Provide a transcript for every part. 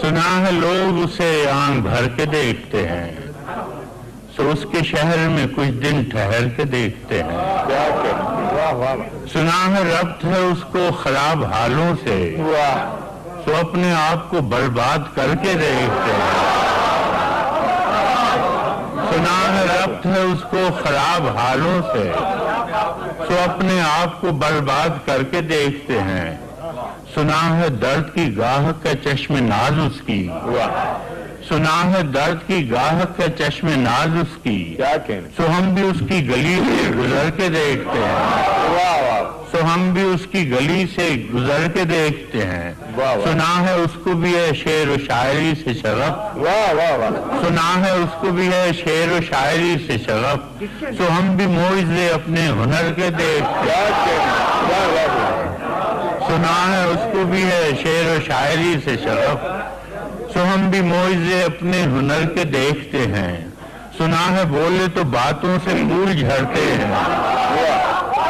سنا ہے لوگ اسے آنکھ بھر کے دیکھتے ہیں۔ سو اس کے شہر میں کچھ دن ٹھہر کے دیکھتے ہیں۔ سنا ہے ربط ہے اس کو خراب حالوں سے۔ سو اپنے آپ کو برباد کر کے دیکھتے ہیں۔ سنا ہے ربط ہے اس کو خراب حالوں سے۔ سو اپنے آپ کو برباد کر کے دیکھتے ہیں۔ سنا ہے درد کی گاہ کا چشم ناز اس کی۔ سنا ہے درد کی گاہ کا چشم ناز اس کی۔ سو ہم بھی اس کی گلی سے گزر کے دیکھتے ہیں۔ سو ہم بھی اس کی گلی سے گزر کے دیکھتے ہیں۔ سنا ہے اس کو بھی ہے شعر و شاعری سے واہ سنا ہے اس کو بھی ہے شعر و شاعری سے شغف سو ہم بھی موئزے اپنے ہنر کے دیکھتے کیا کہنا واہ واہ واہ سنا ہے اس کو بھی ہے شعر و شاعری سے شغف سو ہم بھی موئزے اپنے ہنر کے دیکھتے ہیں۔ سنا ہے بولے تو باتوں سے پھول جھڑتے ہیں۔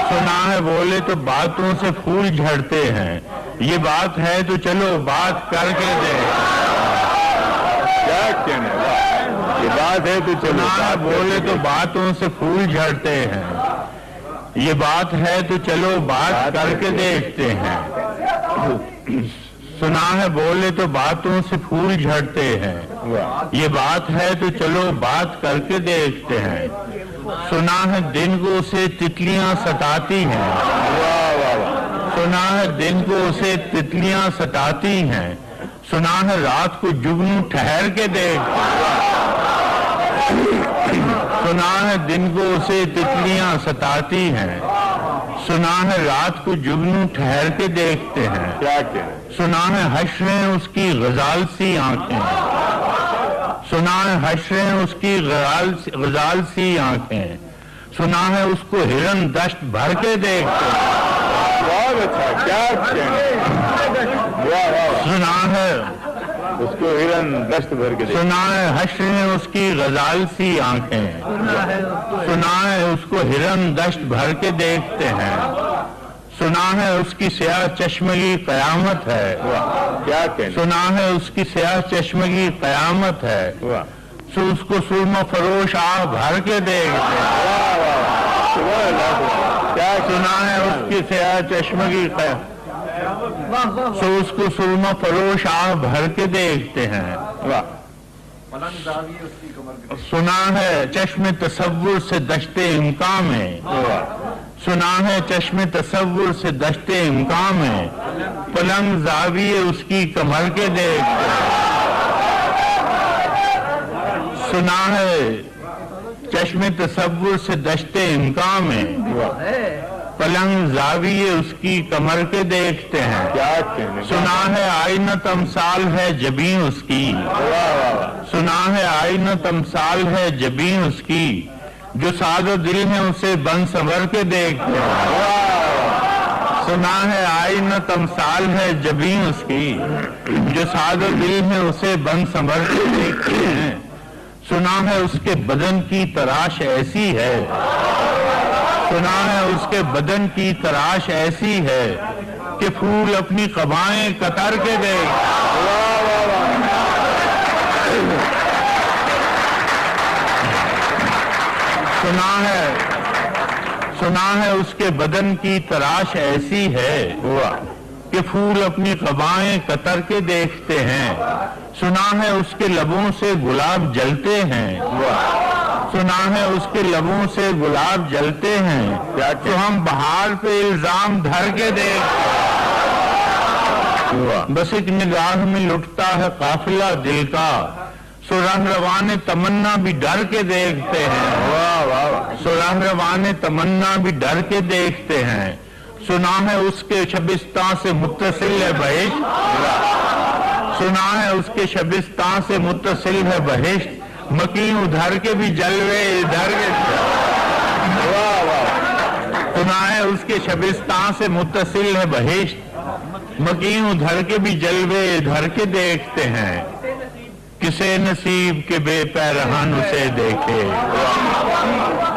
سنا ہے بولے تو باتوں سے پھول جھڑتے ہیں۔ یہ بات ہے تو چلو بات کر کے دے کیا واہ یہ بات ہے تو چلو سنا ہے بات بولے تو باتوں سے پھول جھڑتے ہیں۔ یہ بات ہے تو چلو بات کر کے دیکھتے ہیں۔ سنا ہے بولے تو باتوں سے پھول جھڑتے ہیں۔ یہ بات ہے تو چلو بات کر کے دیکھتے ہیں۔ سنا ہے دن کو اسے تتلیاں ستاتی ہیں۔ سنا ہے دن کو اسے تتلیاں ستاتی ہیں۔ سنا ہے رات کو جگنو ٹھہر کے دیکھتے ہیں سنا ہے دن کو اسے تتلیاں ستاتی ہیں۔ سنا ہے رات کو جگنو ٹھہر کے دیکھتے ہیں۔ کیا سنا ہے حشریں اس کی غزال سی آنکھیں۔ سنا ہے حشریں اس کی غزال غزال سی آنکھیں۔ سنا ہے اس کو ہرن دشت بھر کے دیکھتے بہت اچھا سنا ہے اس کو ہرن دست بھر کے سنا ہے حشریں اس کی غزال سی آنکھیں سنا ہے اس کو ہرن دشت بھر کے دیکھتے ہیں سنا ہے اس کی سیاہ چشمگی قیامت ہے کیا سنا ہے اس کی سیاہ چشمگی قیامت ہے سو اس کو سرما فروش آ بھر کے دیکھتے ہیں کیا سنا ہے اس کی سیاہ چشمگی قیامت سو اس کو سرما فروش آ بھر کے دیکھتے ہیں. واہ. سنا ہے چشم تصور سے دشتے امکان میں سنا ہے چشم تصور سے دشتے امکان میں پلنگ زاویے اس کی کمر کے دیکھتے ہیں. سنا ہے چشم تصور سے دشتے امکان میں پلنگ زاویے اس کی کمر کے دیکھتے ہیں۔ کیا سنا ہے آئینہ تمثال ہے جبیں اس کی۔ سنا ہے آئینہ تمثال ہے جبیں اس کی۔ جو ساد و دل ہے اسے بن سنور کے دیکھتے ہیں۔ سنا ہے آئینہ تمثال ہے جبیں اس کی۔ جو ساد و دل ہے اسے بن سنور کے دیکھتے ہیں۔ سنا ہے اس کے بدن کی تراش ایسی ہے۔ سنا ہے، اس کے بدن کی تراش ایسی ہے کہ پھول اپنی قبائیں قطر کے دیکھ سنا ہے سنا ہے، اس کے بدن کی تراش ایسی ہے کہ پھول اپنی قبائیں قطر کے دیکھتے ہیں۔ سنا ہے، اس کے لبوں سے گلاب جلتے ہیں۔ سنا ہے اس کے لبوں سے گلاب جلتے ہیں۔ تو ہم بہار پہ الزام دھر کے ہیں بس ایک نگاہ میں لٹتا ہے قافلہ دل کا۔ سو رنگ روان تمنا بھی ڈر کے دیکھتے ہیں۔ واہ واہ واہ۔ سو رنگ روان تمنا بھی ڈر کے دیکھتے ہیں۔ سنا ہے اس کے شبستان سے متصل ہے بہشت۔ سنا ہے اس کے شبستان سے متصل ہے بہشت۔ مکی ادھر کے بھی جلوے ادھر کے۔ سنا ہے اس کے شبستان سے متصل ہے بہشت۔ مکین ادھر کے بھی جلوے ادھر کے دیکھتے ہیں۔ کسے نصیب کے بے پیرہن اسے دیکھے۔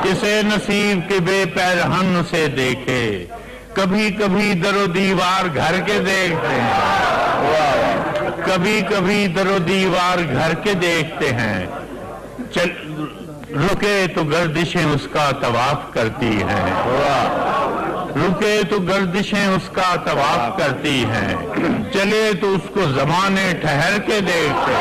کسے نصیب کے بے پیرہن اسے دیکھے۔ کبھی کبھی در و دیوار گھر کے دیکھتے ہیں۔ کبھی کبھی در و دیوار گھر کے دیکھتے ہیں۔ رکے تو گردشیں اس کا طواف کرتی ہیں۔ رکے تو گردشیں اس کا طواف کرتی ہیں۔ چلے تو اس کو زمانے ٹھہر کے دیکھتے۔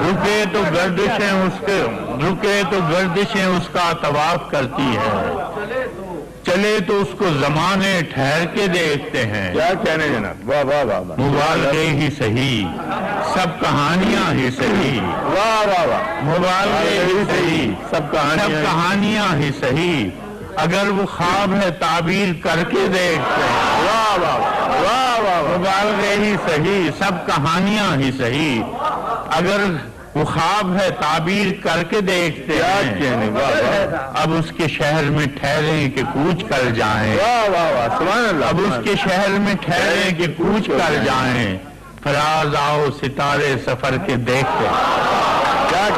رکے تو گردشیں اس کے، رکے تو گردشیں اس کا طواف کرتی ہیں۔ پہلے تو اس کو زمانے ٹھہر کے دیکھتے ہیں۔ کیا کہنے جناب؟ واہ واہ واہ مبالغے ہی صحیح سب کہانیاں ہی صحیح۔ واہ واہ واہ۔ مبالغے ہی صحیح سب کہانیاں ہی صحیح۔ اگر وہ خواب ہے تعبیر کر کے دیکھتے ہیں۔ واہ واہ واہ واہ۔ مبالغے ہی صحیح سب کہانیاں ہی صحیح۔ اگر وہ خواب ہے تعبیر کر کے دیکھتے ہیں۔ اب اس کے شہر میں ٹھہریں کہ کوچ کر جائیں۔ اب اس کے شہر میں ٹھہریں کہ کوچ کر جائیں۔ فراز آؤ ستارے سفر کے دیکھتے۔ کیا؟